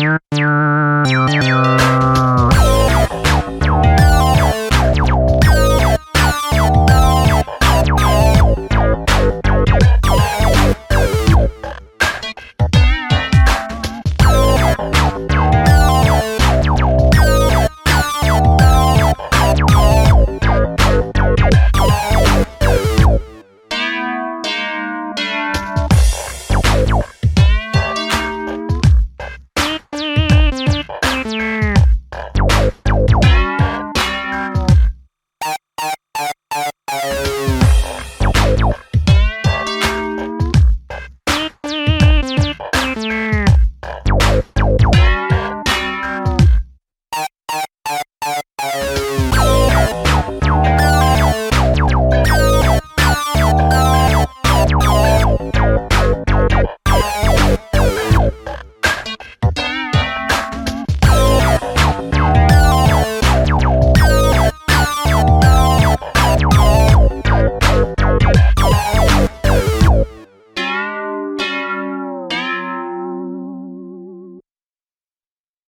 you